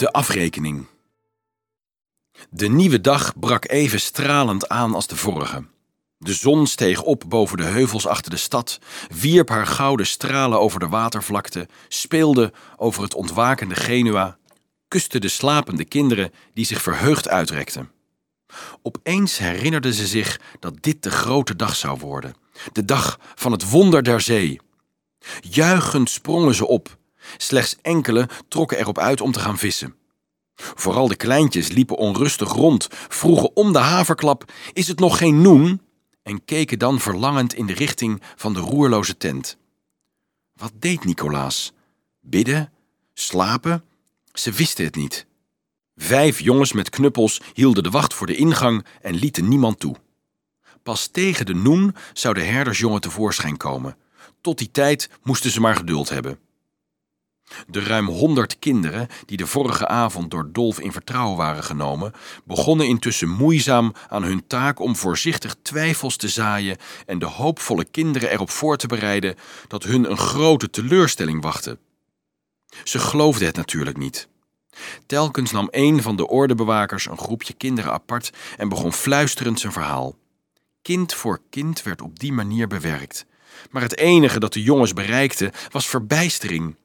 De afrekening. De nieuwe dag brak even stralend aan als de vorige. De zon steeg op boven de heuvels achter de stad, wierp haar gouden stralen over de watervlakte, speelde over het ontwakende Genua, kuste de slapende kinderen die zich verheugd uitrekten. Opeens herinnerden ze zich dat dit de grote dag zou worden, de dag van het wonder der zee. Juichend sprongen ze op, slechts enkele trokken erop uit om te gaan vissen. Vooral de kleintjes liepen onrustig rond, vroegen om de haverklap: Is het nog geen noen? en keken dan verlangend in de richting van de roerloze tent. Wat deed Nicolaas? Bidden? Slapen? Ze wisten het niet. Vijf jongens met knuppels hielden de wacht voor de ingang en lieten niemand toe. Pas tegen de noen zou de herdersjongen tevoorschijn komen. Tot die tijd moesten ze maar geduld hebben. De ruim honderd kinderen die de vorige avond door Dolf in vertrouwen waren genomen, begonnen intussen moeizaam aan hun taak om voorzichtig twijfels te zaaien en de hoopvolle kinderen erop voor te bereiden dat hun een grote teleurstelling wachtte. Ze geloofden het natuurlijk niet. Telkens nam een van de ordebewakers een groepje kinderen apart en begon fluisterend zijn verhaal. Kind voor kind werd op die manier bewerkt. Maar het enige dat de jongens bereikte was verbijstering.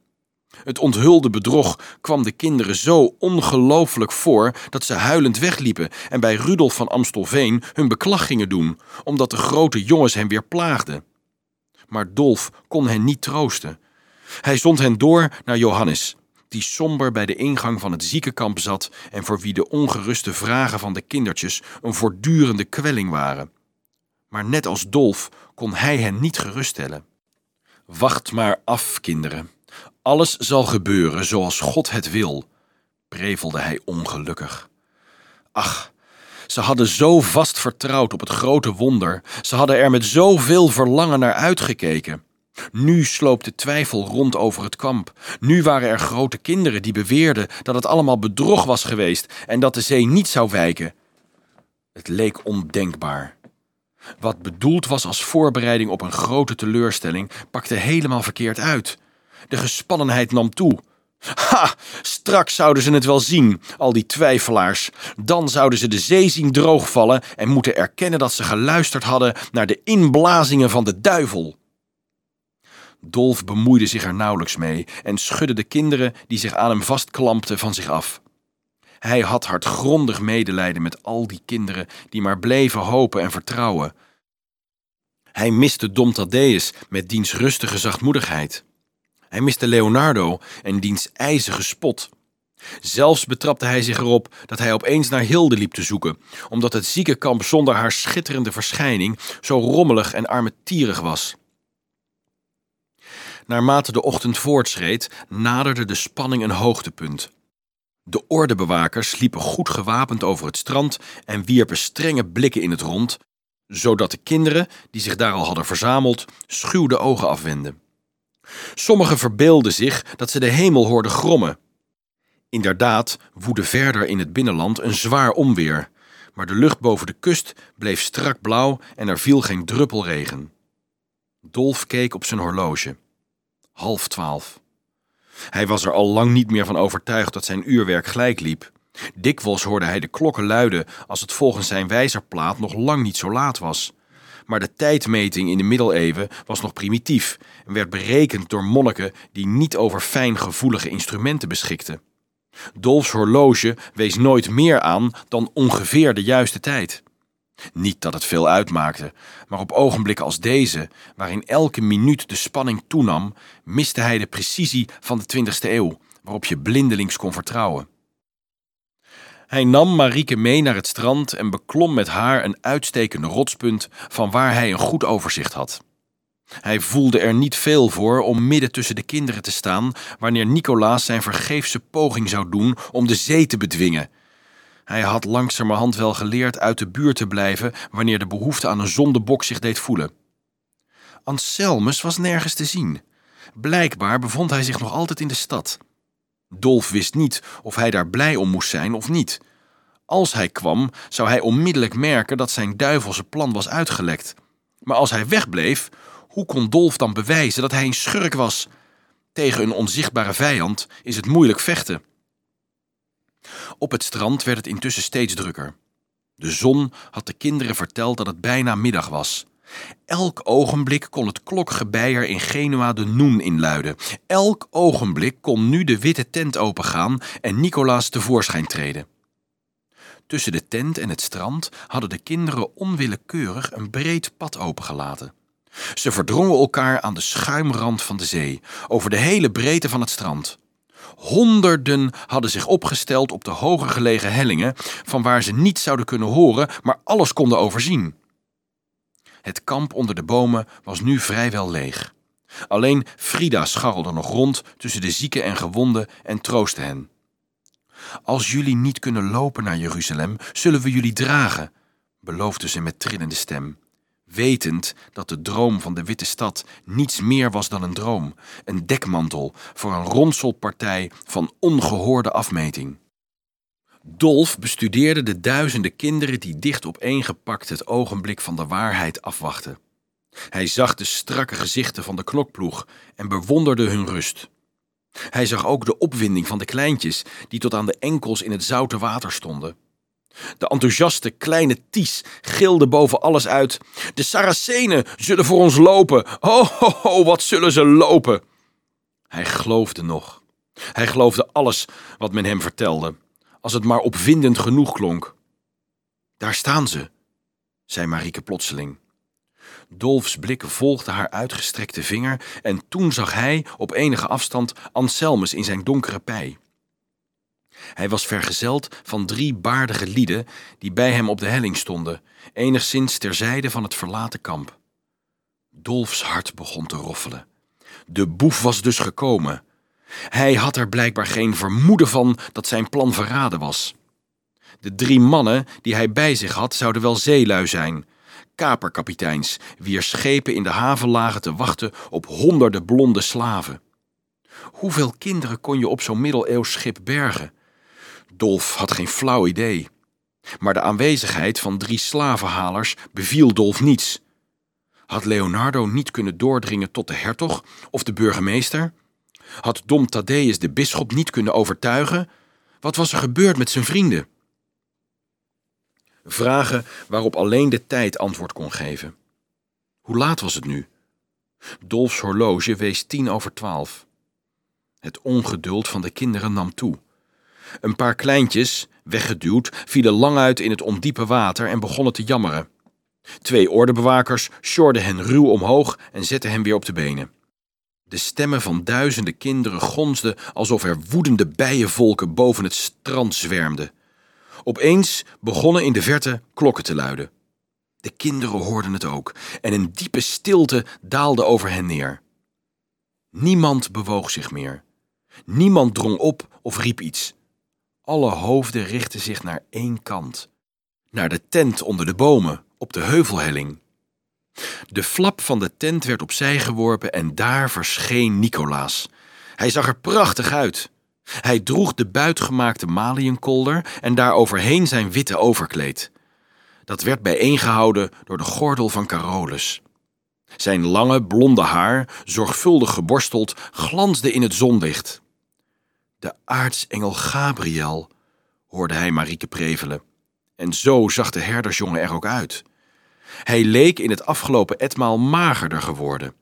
Het onthulde bedrog kwam de kinderen zo ongelooflijk voor dat ze huilend wegliepen en bij Rudolf van Amstelveen hun beklag gingen doen, omdat de grote jongens hen weer plaagden. Maar Dolf kon hen niet troosten. Hij zond hen door naar Johannes, die somber bij de ingang van het ziekenkamp zat en voor wie de ongeruste vragen van de kindertjes een voortdurende kwelling waren. Maar net als Dolf kon hij hen niet geruststellen. Wacht maar af, kinderen. Alles zal gebeuren zoals God het wil, prevelde hij ongelukkig. Ach, ze hadden zo vast vertrouwd op het grote wonder, ze hadden er met zoveel verlangen naar uitgekeken. Nu sloop de twijfel rond over het kamp. Nu waren er grote kinderen die beweerden dat het allemaal bedrog was geweest en dat de zee niet zou wijken. Het leek ondenkbaar. Wat bedoeld was als voorbereiding op een grote teleurstelling, pakte helemaal verkeerd uit. De gespannenheid nam toe. Ha! Straks zouden ze het wel zien, al die twijfelaars. Dan zouden ze de zee zien droogvallen en moeten erkennen dat ze geluisterd hadden naar de inblazingen van de duivel. Dolf bemoeide zich er nauwelijks mee en schudde de kinderen die zich aan hem vastklampten van zich af. Hij had hardgrondig medelijden met al die kinderen die maar bleven hopen en vertrouwen. Hij miste Dom Thaddeus met diens rustige zachtmoedigheid. Hij miste Leonardo en diens ijzige spot. Zelfs betrapte hij zich erop dat hij opeens naar Hilde liep te zoeken, omdat het ziekenkamp zonder haar schitterende verschijning zo rommelig en armetierig was. Naarmate de ochtend voortschreed, naderde de spanning een hoogtepunt. De ordebewakers liepen goed gewapend over het strand en wierpen strenge blikken in het rond, zodat de kinderen, die zich daar al hadden verzameld, schuw de ogen afwenden. Sommigen verbeelden zich dat ze de hemel hoorden grommen. Inderdaad woedde verder in het binnenland een zwaar onweer, maar de lucht boven de kust bleef strak blauw en er viel geen druppel regen. Dolf keek op zijn horloge. Half twaalf. Hij was er al lang niet meer van overtuigd dat zijn uurwerk gelijk liep. Dikwijls hoorde hij de klokken luiden als het volgens zijn wijzerplaat nog lang niet zo laat was maar de tijdmeting in de middeleeuwen was nog primitief en werd berekend door monniken die niet over fijngevoelige instrumenten beschikten. Dolfs horloge wees nooit meer aan dan ongeveer de juiste tijd. Niet dat het veel uitmaakte, maar op ogenblikken als deze, waarin elke minuut de spanning toenam, miste hij de precisie van de 20e eeuw, waarop je blindelings kon vertrouwen. Hij nam Marieke mee naar het strand en beklom met haar een uitstekende rotspunt van waar hij een goed overzicht had. Hij voelde er niet veel voor om midden tussen de kinderen te staan wanneer Nicolaas zijn vergeefse poging zou doen om de zee te bedwingen. Hij had langzamerhand wel geleerd uit de buurt te blijven wanneer de behoefte aan een zondebok zich deed voelen. Anselmus was nergens te zien. Blijkbaar bevond hij zich nog altijd in de stad. Dolf wist niet of hij daar blij om moest zijn of niet. Als hij kwam, zou hij onmiddellijk merken dat zijn duivelse plan was uitgelekt. Maar als hij wegbleef, hoe kon Dolf dan bewijzen dat hij een schurk was? Tegen een onzichtbare vijand is het moeilijk vechten. Op het strand werd het intussen steeds drukker. De zon had de kinderen verteld dat het bijna middag was. Elk ogenblik kon het klokgebeier in Genua de noen inluiden. Elk ogenblik kon nu de witte tent opengaan en Nicolaas tevoorschijn treden. Tussen de tent en het strand hadden de kinderen onwillekeurig een breed pad opengelaten. Ze verdrongen elkaar aan de schuimrand van de zee, over de hele breedte van het strand. Honderden hadden zich opgesteld op de hoger gelegen hellingen, van waar ze niet zouden kunnen horen, maar alles konden overzien. Het kamp onder de bomen was nu vrijwel leeg. Alleen Frida scharrelde nog rond tussen de zieken en gewonden en troostte hen. Als jullie niet kunnen lopen naar Jeruzalem, zullen we jullie dragen, beloofde ze met trillende stem, wetend dat de droom van de witte stad niets meer was dan een droom, een dekmantel voor een ronselpartij van ongehoorde afmeting. Dolf bestudeerde de duizenden kinderen die dicht opeengepakt het ogenblik van de waarheid afwachten. Hij zag de strakke gezichten van de knokploeg en bewonderde hun rust. Hij zag ook de opwinding van de kleintjes die tot aan de enkels in het zoute water stonden. De enthousiaste kleine Ties gilde boven alles uit: De Saracenen zullen voor ons lopen. Ho, ho, ho, wat zullen ze lopen! Hij geloofde nog. Hij geloofde alles wat men hem vertelde als het maar opwindend genoeg klonk. Daar staan ze, zei Marieke plotseling. Dolfs blik volgde haar uitgestrekte vinger en toen zag hij op enige afstand Anselmus in zijn donkere pij. Hij was vergezeld van drie baardige lieden die bij hem op de helling stonden, enigszins terzijde van het verlaten kamp. Dolfs hart begon te roffelen. De boef was dus gekomen. Hij had er blijkbaar geen vermoeden van dat zijn plan verraden was. De drie mannen die hij bij zich had, zouden wel zeelui zijn. Kaperkapiteins, wier schepen in de haven lagen te wachten op honderden blonde slaven. Hoeveel kinderen kon je op zo'n middeleeuws schip bergen? Dolf had geen flauw idee. Maar de aanwezigheid van drie slavenhalers beviel Dolf niets. Had Leonardo niet kunnen doordringen tot de hertog of de burgemeester? Had Dom Thaddeus de bisschop niet kunnen overtuigen? Wat was er gebeurd met zijn vrienden? Vragen waarop alleen de tijd antwoord kon geven. Hoe laat was het nu? Dolfs horloge wees tien over twaalf. Het ongeduld van de kinderen nam toe. Een paar kleintjes, weggeduwd, vielen lang uit in het ondiepe water en begonnen te jammeren. Twee ordebewakers sjorden hen ruw omhoog en zetten hen weer op de benen. De stemmen van duizenden kinderen gonsden alsof er woedende bijenvolken boven het strand zwermden. Opeens begonnen in de verte klokken te luiden. De kinderen hoorden het ook en een diepe stilte daalde over hen neer. Niemand bewoog zich meer. Niemand drong op of riep iets. Alle hoofden richtten zich naar één kant, naar de tent onder de bomen op de heuvelhelling. De flap van de tent werd opzij geworpen en daar verscheen Nicolaas. Hij zag er prachtig uit. Hij droeg de buitgemaakte maliënkolder en daaroverheen zijn witte overkleed. Dat werd bijeengehouden door de gordel van Carolus. Zijn lange blonde haar, zorgvuldig geborsteld, glansde in het zonlicht. De aartsengel Gabriel, hoorde hij Marieke prevelen. En zo zag de herdersjongen er ook uit. Hij leek in het afgelopen etmaal magerder geworden.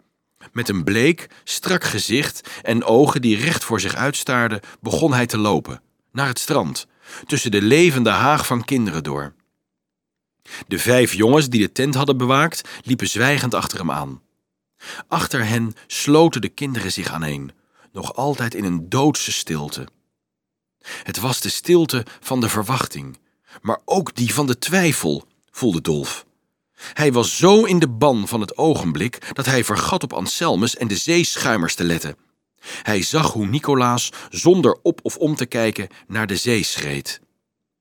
Met een bleek, strak gezicht en ogen die recht voor zich uitstaarden, begon hij te lopen, naar het strand, tussen de levende haag van kinderen door. De vijf jongens die de tent hadden bewaakt, liepen zwijgend achter hem aan. Achter hen sloten de kinderen zich aaneen, nog altijd in een doodse stilte. Het was de stilte van de verwachting, maar ook die van de twijfel, voelde Dolf. Hij was zo in de ban van het ogenblik dat hij vergat op Anselmus en de zeeschuimers te letten. Hij zag hoe Nicolaas zonder op of om te kijken naar de zee schreed.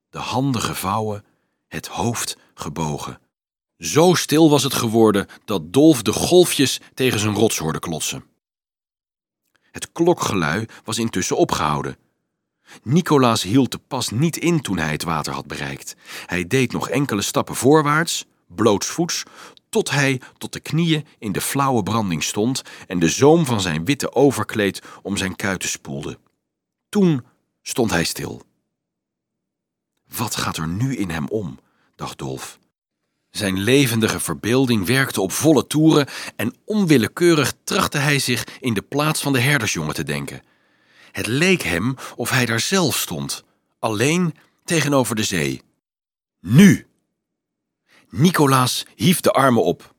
De handen gevouwen, het hoofd gebogen. Zo stil was het geworden dat Dolf de golfjes tegen zijn rots hoorde klotsen. Het klokgelui was intussen opgehouden. Nicolaas hield de pas niet in toen hij het water had bereikt. Hij deed nog enkele stappen voorwaarts, blootsvoets, tot hij tot de knieën in de flauwe branding stond en de zoom van zijn witte overkleed om zijn kuiten spoelde. Toen stond hij stil. Wat gaat er nu in hem om? dacht Dolf. Zijn levendige verbeelding werkte op volle toeren en onwillekeurig trachtte hij zich in de plaats van de herdersjongen te denken. Het leek hem of hij daar zelf stond, alleen tegenover de zee. Nu! Nicolaas hief de armen op.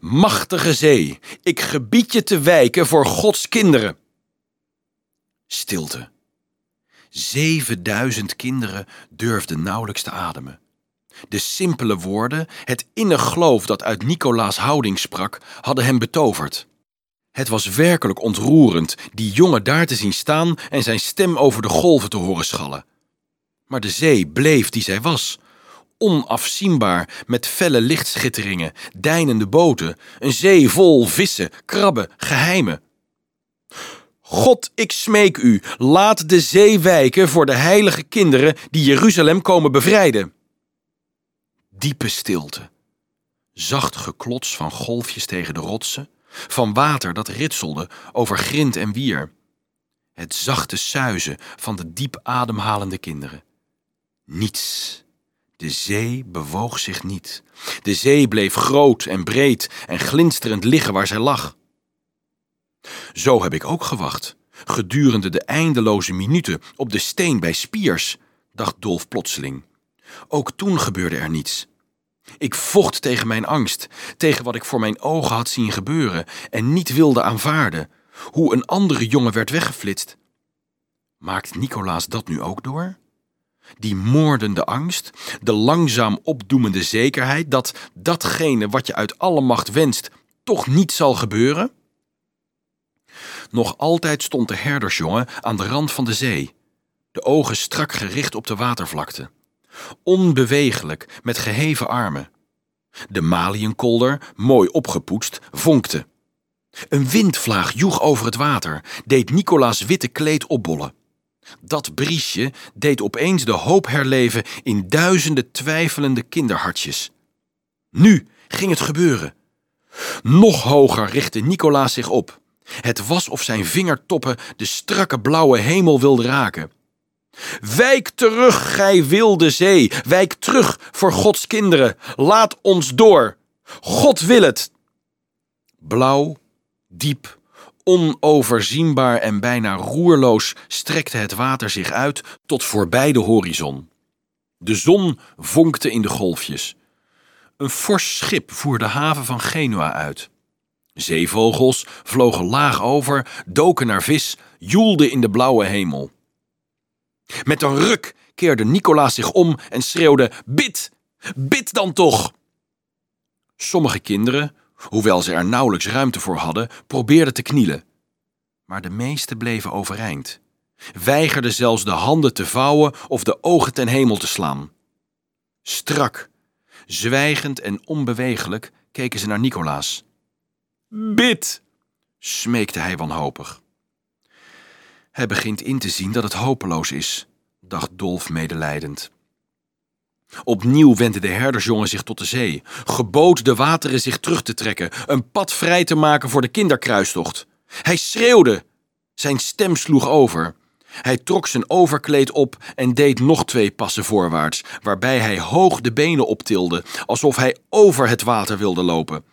Machtige zee, ik gebied je te wijken voor Gods kinderen. Stilte. Zevenduizend kinderen durfden nauwelijks te ademen. De simpele woorden, het innig geloof dat uit Nicolaas houding sprak, hadden hem betoverd. Het was werkelijk ontroerend die jongen daar te zien staan en zijn stem over de golven te horen schallen. Maar de zee bleef die zij was, onafzienbaar met felle lichtschitteringen, deinende boten, een zee vol vissen, krabben, geheimen. God, ik smeek u, laat de zee wijken voor de heilige kinderen die Jeruzalem komen bevrijden. Diepe stilte. Zacht geklots van golfjes tegen de rotsen, van water dat ritselde over grind en wier. Het zachte suizen van de diep ademhalende kinderen. Niets. De zee bewoog zich niet. De zee bleef groot en breed en glinsterend liggen waar zij lag. Zo heb ik ook gewacht, gedurende de eindeloze minuten op de steen bij Spiers, dacht Dolf plotseling. Ook toen gebeurde er niets. Ik vocht tegen mijn angst, tegen wat ik voor mijn ogen had zien gebeuren en niet wilde aanvaarden, hoe een andere jongen werd weggeflitst. Maakt Nicolaas dat nu ook door? Die moordende angst, de langzaam opdoemende zekerheid dat datgene wat je uit alle macht wenst toch niet zal gebeuren? Nog altijd stond de herdersjongen aan de rand van de zee, de ogen strak gericht op de watervlakte. Onbewegelijk, met geheven armen. De maliënkolder, mooi opgepoetst, vonkte. Een windvlaag joeg over het water, deed Nicolaas witte kleed opbollen. Dat briesje deed opeens de hoop herleven in duizenden twijfelende kinderhartjes. Nu ging het gebeuren. Nog hoger richtte Nicolaas zich op. Het was of zijn vingertoppen de strakke blauwe hemel wilden raken. Wijk terug, gij wilde zee, wijk terug voor Gods kinderen, laat ons door. God wil het. Blauw, diep, onoverzienbaar en bijna roerloos strekte het water zich uit tot voorbij de horizon. De zon vonkte in de golfjes. Een fors schip voer de haven van Genua uit. Zeevogels vlogen laag over, doken naar vis, joelden in de blauwe hemel. Met een ruk keerde Nicolaas zich om en schreeuwde: Bid! Bid dan toch! Sommige kinderen, hoewel ze er nauwelijks ruimte voor hadden, probeerden te knielen. Maar de meeste bleven overeind, weigerden zelfs de handen te vouwen of de ogen ten hemel te slaan. Strak, zwijgend en onbewegelijk keken ze naar Nicolaas. Bid! smeekte hij wanhopig. Hij begint in te zien dat het hopeloos is, dacht Dolf medelijdend. Opnieuw wendde de herdersjongen zich tot de zee, gebood de wateren zich terug te trekken, een pad vrij te maken voor de kinderkruistocht. Hij schreeuwde. Zijn stem sloeg over. Hij trok zijn overkleed op en deed nog twee passen voorwaarts, waarbij hij hoog de benen optilde, alsof hij over het water wilde lopen.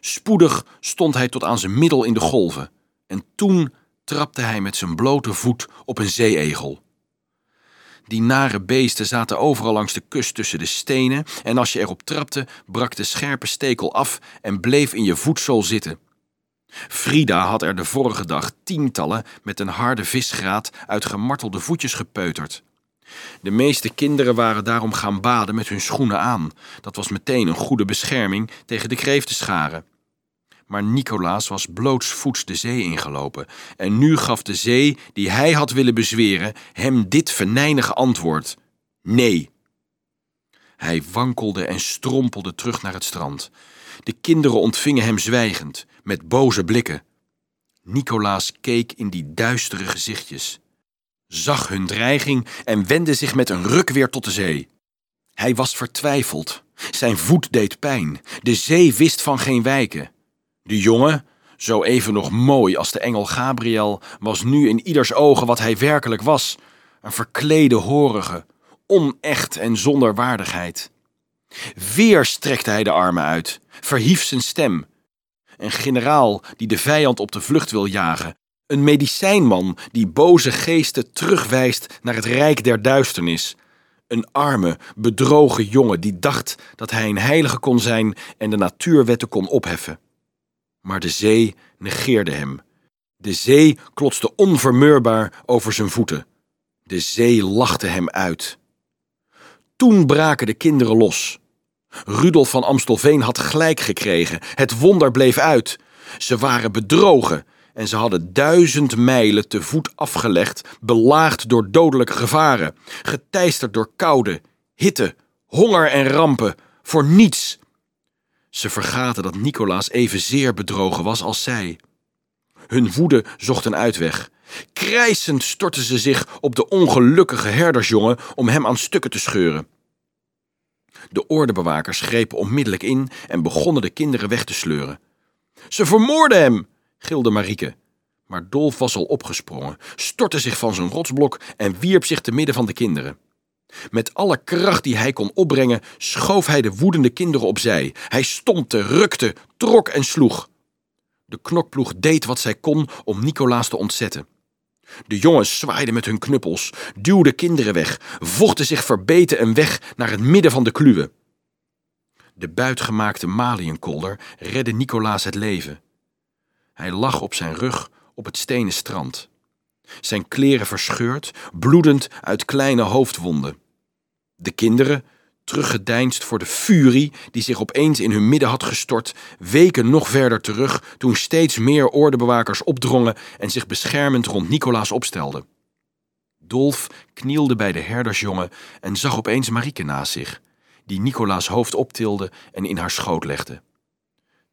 Spoedig stond hij tot aan zijn middel in de golven, en toen trapte hij met zijn blote voet op een zeeegel. Die nare beesten zaten overal langs de kust tussen de stenen, en als je erop trapte, brak de scherpe stekel af en bleef in je voetzool zitten. Frida had er de vorige dag tientallen met een harde visgraat uit gemartelde voetjes gepeuterd. De meeste kinderen waren daarom gaan baden met hun schoenen aan. Dat was meteen een goede bescherming tegen de kreeftenscharen. Maar Nicolaas was blootsvoets de zee ingelopen en nu gaf de zee, die hij had willen bezweren, hem dit venijnige antwoord: nee. Hij wankelde en strompelde terug naar het strand. De kinderen ontvingen hem zwijgend, met boze blikken. Nicolaas keek in die duistere gezichtjes, zag hun dreiging en wendde zich met een ruk weer tot de zee. Hij was vertwijfeld. Zijn voet deed pijn. De zee wist van geen wijken. De jongen, zo even nog mooi als de engel Gabriel, was nu in ieders ogen wat hij werkelijk was: een verklede horige, onecht en zonder waardigheid. Weer strekte hij de armen uit, verhief zijn stem. Een generaal die de vijand op de vlucht wil jagen, een medicijnman die boze geesten terugwijst naar het rijk der duisternis. Een arme, bedrogen jongen die dacht dat hij een heilige kon zijn en de natuurwetten kon opheffen. Maar de zee negeerde hem. De zee klotste onvermeurbaar over zijn voeten. De zee lachte hem uit. Toen braken de kinderen los. Rudolf van Amstelveen had gelijk gekregen. Het wonder bleef uit. Ze waren bedrogen en ze hadden duizend mijlen te voet afgelegd, belaagd door dodelijke gevaren, geteisterd door koude, hitte, honger en rampen, voor niets. Ze vergaten dat Nicolaas evenzeer bedrogen was als zij. Hun woede zocht een uitweg. Krijsend stortten ze zich op de ongelukkige herdersjongen om hem aan stukken te scheuren. De ordebewakers grepen onmiddellijk in en begonnen de kinderen weg te sleuren. Ze vermoorden hem, gilde Marieke. Maar Dolf was al opgesprongen, stortte zich van zijn rotsblok en wierp zich te midden van de kinderen. Met alle kracht die hij kon opbrengen, schoof hij de woedende kinderen opzij. Hij stompte, rukte, trok en sloeg. De knokploeg deed wat zij kon om Nicolaas te ontzetten. De jongens zwaaiden met hun knuppels, duwden kinderen weg, vochten zich verbeten een weg naar het midden van de kluwen. De buitgemaakte maliënkolder redde Nicolaas het leven. Hij lag op zijn rug op het stenen strand. Zijn kleren verscheurd, bloedend uit kleine hoofdwonden. De kinderen, teruggedeinst voor de furie die zich opeens in hun midden had gestort, weken nog verder terug toen steeds meer ordebewakers opdrongen en zich beschermend rond Nicolaas opstelden. Dolf knielde bij de herdersjongen en zag opeens Marieke naast zich, die Nicolaas hoofd optilde en in haar schoot legde.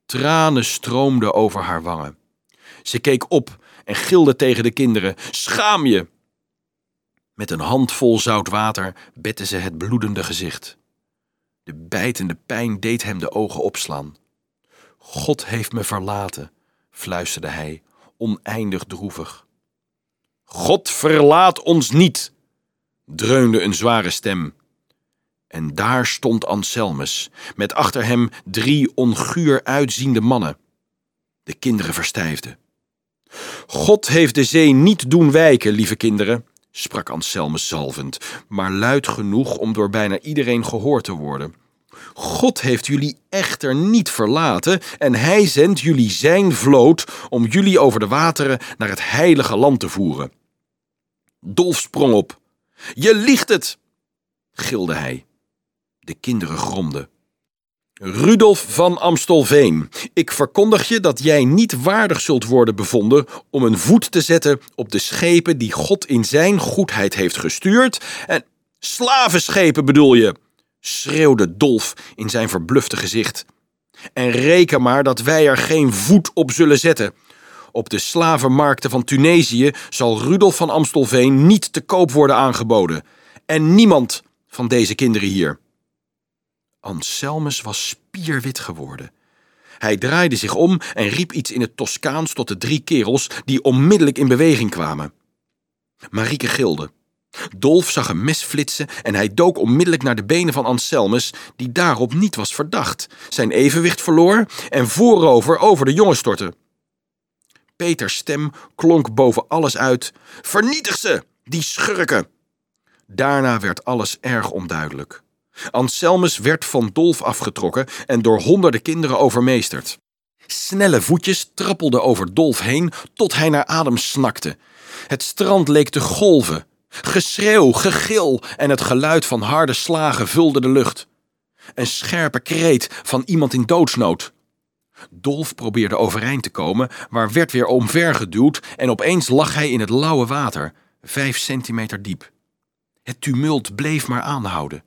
Tranen stroomden over haar wangen. Ze keek op en gilde tegen de kinderen: Schaam je! Met een handvol zout water bette ze het bloedende gezicht. De bijtende pijn deed hem de ogen opslaan. God heeft me verlaten, fluisterde hij, oneindig droevig. God verlaat ons niet, dreunde een zware stem. En daar stond Anselmus, met achter hem drie onguur uitziende mannen. De kinderen verstijfden. God heeft de zee niet doen wijken, lieve kinderen, sprak Anselmus zalvend, maar luid genoeg om door bijna iedereen gehoord te worden. God heeft jullie echter niet verlaten en hij zendt jullie zijn vloot om jullie over de wateren naar het heilige land te voeren. Dolf sprong op. Je liegt het, gilde hij. De kinderen gromden. Rudolf van Amstelveen, ik verkondig je dat jij niet waardig zult worden bevonden om een voet te zetten op de schepen die God in zijn goedheid heeft gestuurd en slavenschepen bedoel je, schreeuwde Dolf in zijn verblufte gezicht. En reken maar dat wij er geen voet op zullen zetten. Op de slavenmarkten van Tunesië zal Rudolf van Amstelveen niet te koop worden aangeboden. En niemand van deze kinderen hier. Anselmus was spierwit geworden. Hij draaide zich om en riep iets in het Toscaans tot de drie kerels die onmiddellijk in beweging kwamen. Marieke gilde. Dolf zag een mes flitsen en hij dook onmiddellijk naar de benen van Anselmus, die daarop niet was verdacht, zijn evenwicht verloor en voorover over de jongen stortte. Peters stem klonk boven alles uit: Vernietig ze, die schurken! Daarna werd alles erg onduidelijk. Anselmus werd van Dolf afgetrokken en door honderden kinderen overmeesterd. Snelle voetjes trappelden over Dolf heen tot hij naar adem snakte. Het strand leek te golven. Geschreeuw, gegil en het geluid van harde slagen vulde de lucht. Een scherpe kreet van iemand in doodsnood. Dolf probeerde overeind te komen, maar werd weer omvergeduwd en opeens lag hij in het lauwe water, vijf centimeter diep. Het tumult bleef maar aanhouden.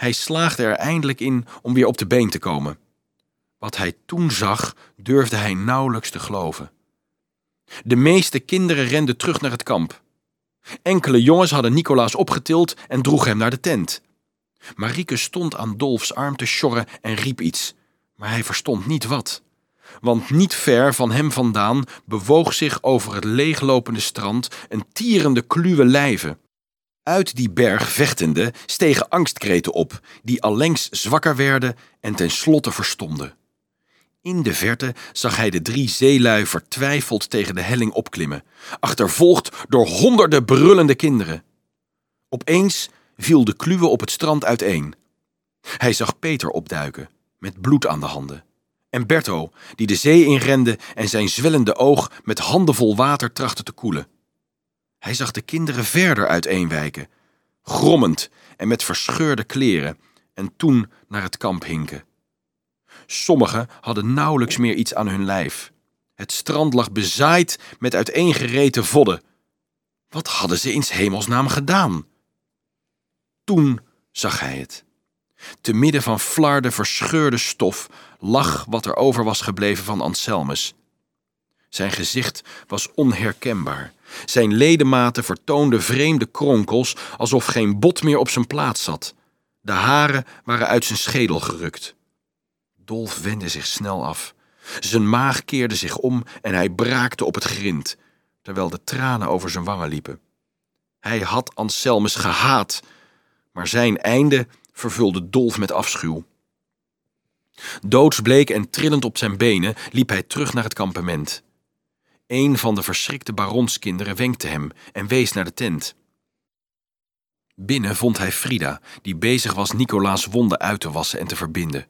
Hij slaagde er eindelijk in om weer op de been te komen. Wat hij toen zag, durfde hij nauwelijks te geloven. De meeste kinderen renden terug naar het kamp. Enkele jongens hadden Nicolaas opgetild en droegen hem naar de tent. Marieke stond aan Dolfs arm te sjorren en riep iets, maar hij verstond niet wat. Want niet ver van hem vandaan bewoog zich over het leeglopende strand een tierende kluwe lijve. Uit die berg vechtende stegen angstkreten op, die allengs zwakker werden en tenslotte verstomden. In de verte zag hij de drie zeelui vertwijfeld tegen de helling opklimmen, achtervolgd door honderden brullende kinderen. Opeens viel de kluwe op het strand uiteen. Hij zag Peter opduiken, met bloed aan de handen. En Berto, die de zee inrende en zijn zwellende oog met handenvol water trachtte te koelen. Hij zag de kinderen verder uiteenwijken, grommend en met verscheurde kleren, en toen naar het kamp hinken. Sommigen hadden nauwelijks meer iets aan hun lijf. Het strand lag bezaaid met uiteengereten vodden. Wat hadden ze in hemelsnaam gedaan? Toen zag hij het. Te midden van flarde verscheurde stof lag wat er over was gebleven van Anselmus. Zijn gezicht was onherkenbaar. Zijn ledematen vertoonden vreemde kronkels, alsof geen bot meer op zijn plaats zat. De haren waren uit zijn schedel gerukt. Dolf wendde zich snel af. Zijn maag keerde zich om en hij braakte op het grind, terwijl de tranen over zijn wangen liepen. Hij had Anselmus gehaat, maar zijn einde vervulde Dolf met afschuw. Doodsbleek en trillend op zijn benen liep hij terug naar het kampement. Een van de verschrikte baronskinderen wenkte hem en wees naar de tent. Binnen vond hij Frida, die bezig was Nicolaas wonden uit te wassen en te verbinden.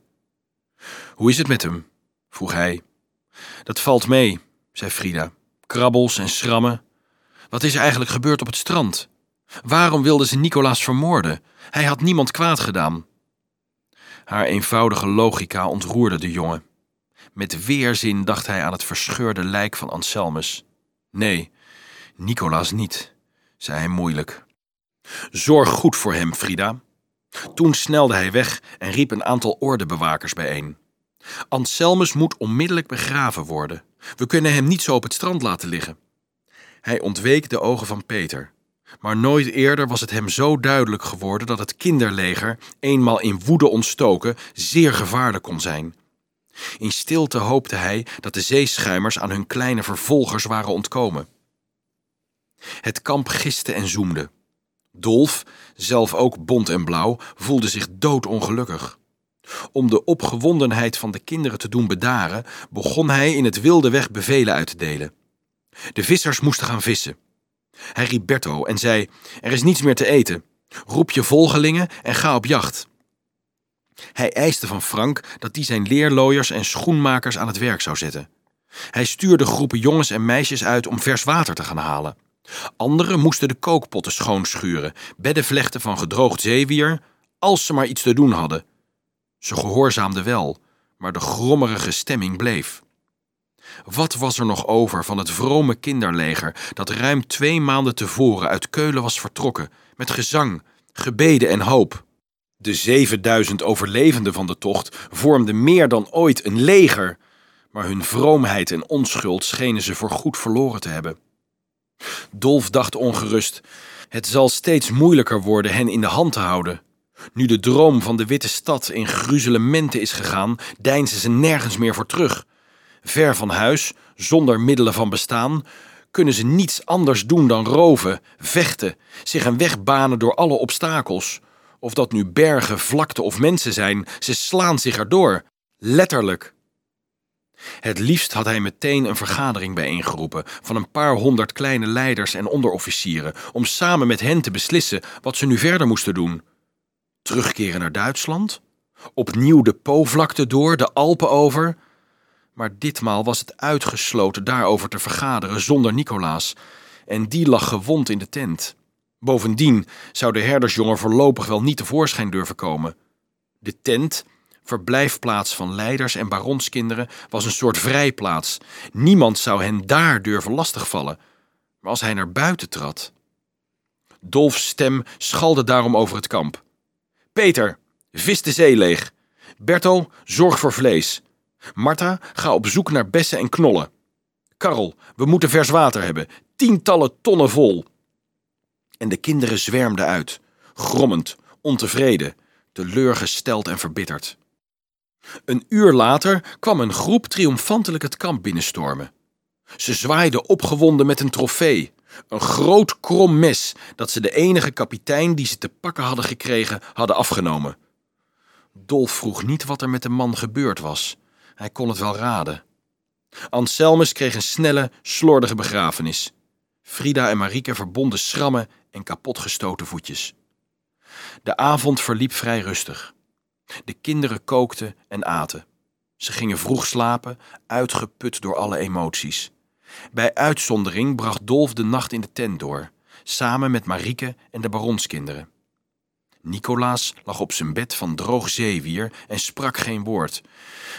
Hoe is het met hem? vroeg hij. Dat valt mee, zei Frida. Krabbels en schrammen. Wat is er eigenlijk gebeurd op het strand? Waarom wilden ze Nicolaas vermoorden? Hij had niemand kwaad gedaan. Haar eenvoudige logica ontroerde de jongen. Met weerzin dacht hij aan het verscheurde lijk van Anselmus. Nee, Nicolaas niet, zei hij moeilijk. Zorg goed voor hem, Frida. Toen snelde hij weg en riep een aantal ordebewakers bijeen. Anselmus moet onmiddellijk begraven worden. We kunnen hem niet zo op het strand laten liggen. Hij ontweek de ogen van Peter. Maar nooit eerder was het hem zo duidelijk geworden dat het kinderleger, eenmaal in woede ontstoken, zeer gevaarlijk kon zijn. In stilte hoopte hij dat de zeeschuimers aan hun kleine vervolgers waren ontkomen. Het kamp giste en zoemde. Dolf, zelf ook bont en blauw, voelde zich doodongelukkig. Om de opgewondenheid van de kinderen te doen bedaren, begon hij in het wilde weg bevelen uit te delen. De vissers moesten gaan vissen. Hij riep Berto en zei: Er is niets meer te eten. Roep je volgelingen en ga op jacht. Hij eiste van Frank dat hij zijn leerlooiers en schoenmakers aan het werk zou zetten. Hij stuurde groepen jongens en meisjes uit om vers water te gaan halen. Anderen moesten de kookpotten schoonschuren, bedden vlechten van gedroogd zeewier, als ze maar iets te doen hadden. Ze gehoorzaamden wel, maar de grommerige stemming bleef. Wat was er nog over van het vrome kinderleger dat ruim twee maanden tevoren uit Keulen was vertrokken, met gezang, gebeden en hoop? De 7000 overlevenden van de tocht vormden meer dan ooit een leger, maar hun vroomheid en onschuld schenen ze voor goed verloren te hebben. Dolf dacht ongerust: het zal steeds moeilijker worden hen in de hand te houden. Nu de droom van de witte stad in gruzelementen is gegaan, deinzen ze nergens meer voor terug. Ver van huis, zonder middelen van bestaan, kunnen ze niets anders doen dan roven, vechten, zich een weg banen door alle obstakels. Of dat nu bergen, vlakte of mensen zijn, ze slaan zich erdoor. Letterlijk. Het liefst had hij meteen een vergadering bijeengeroepen van een paar honderd kleine leiders en onderofficieren om samen met hen te beslissen wat ze nu verder moesten doen. Terugkeren naar Duitsland? Opnieuw de Po-vlakte door, de Alpen over? Maar ditmaal was het uitgesloten daarover te vergaderen zonder Nicolaas, en die lag gewond in de tent. Bovendien zou de herdersjongen voorlopig wel niet tevoorschijn durven komen. De tent, verblijfplaats van leiders en baronskinderen, was een soort vrijplaats. Niemand zou hen daar durven lastigvallen. Maar als hij naar buiten trad. Dolfs stem schalde daarom over het kamp. Peter, vis de zee leeg. Berto, zorg voor vlees. Marta, ga op zoek naar bessen en knollen. Karel, we moeten vers water hebben. Tientallen tonnen vol. En de kinderen zwermden uit, grommend, ontevreden, teleurgesteld en verbitterd. Een uur later kwam een groep triomfantelijk het kamp binnenstormen. Ze zwaaiden opgewonden met een trofee, Een groot krom mes dat ze de enige kapitein die ze te pakken hadden gekregen hadden afgenomen. Dolf vroeg niet wat er met de man gebeurd was. Hij kon het wel raden. Anselmus kreeg een snelle, slordige begrafenis. Frida en Marieke verbonden schramme en kapotgestoten voetjes. De avond verliep vrij rustig. De kinderen kookten en aten. Ze gingen vroeg slapen, uitgeput door alle emoties. Bij uitzondering bracht Dolf de nacht in de tent door, samen met Marieke en de baronskinderen. Nicolaas lag op zijn bed van droog zeewier en sprak geen woord.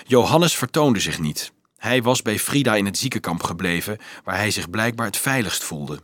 Johannes vertoonde zich niet. Hij was bij Frida in het ziekenkamp gebleven, waar hij zich blijkbaar het veiligst voelde.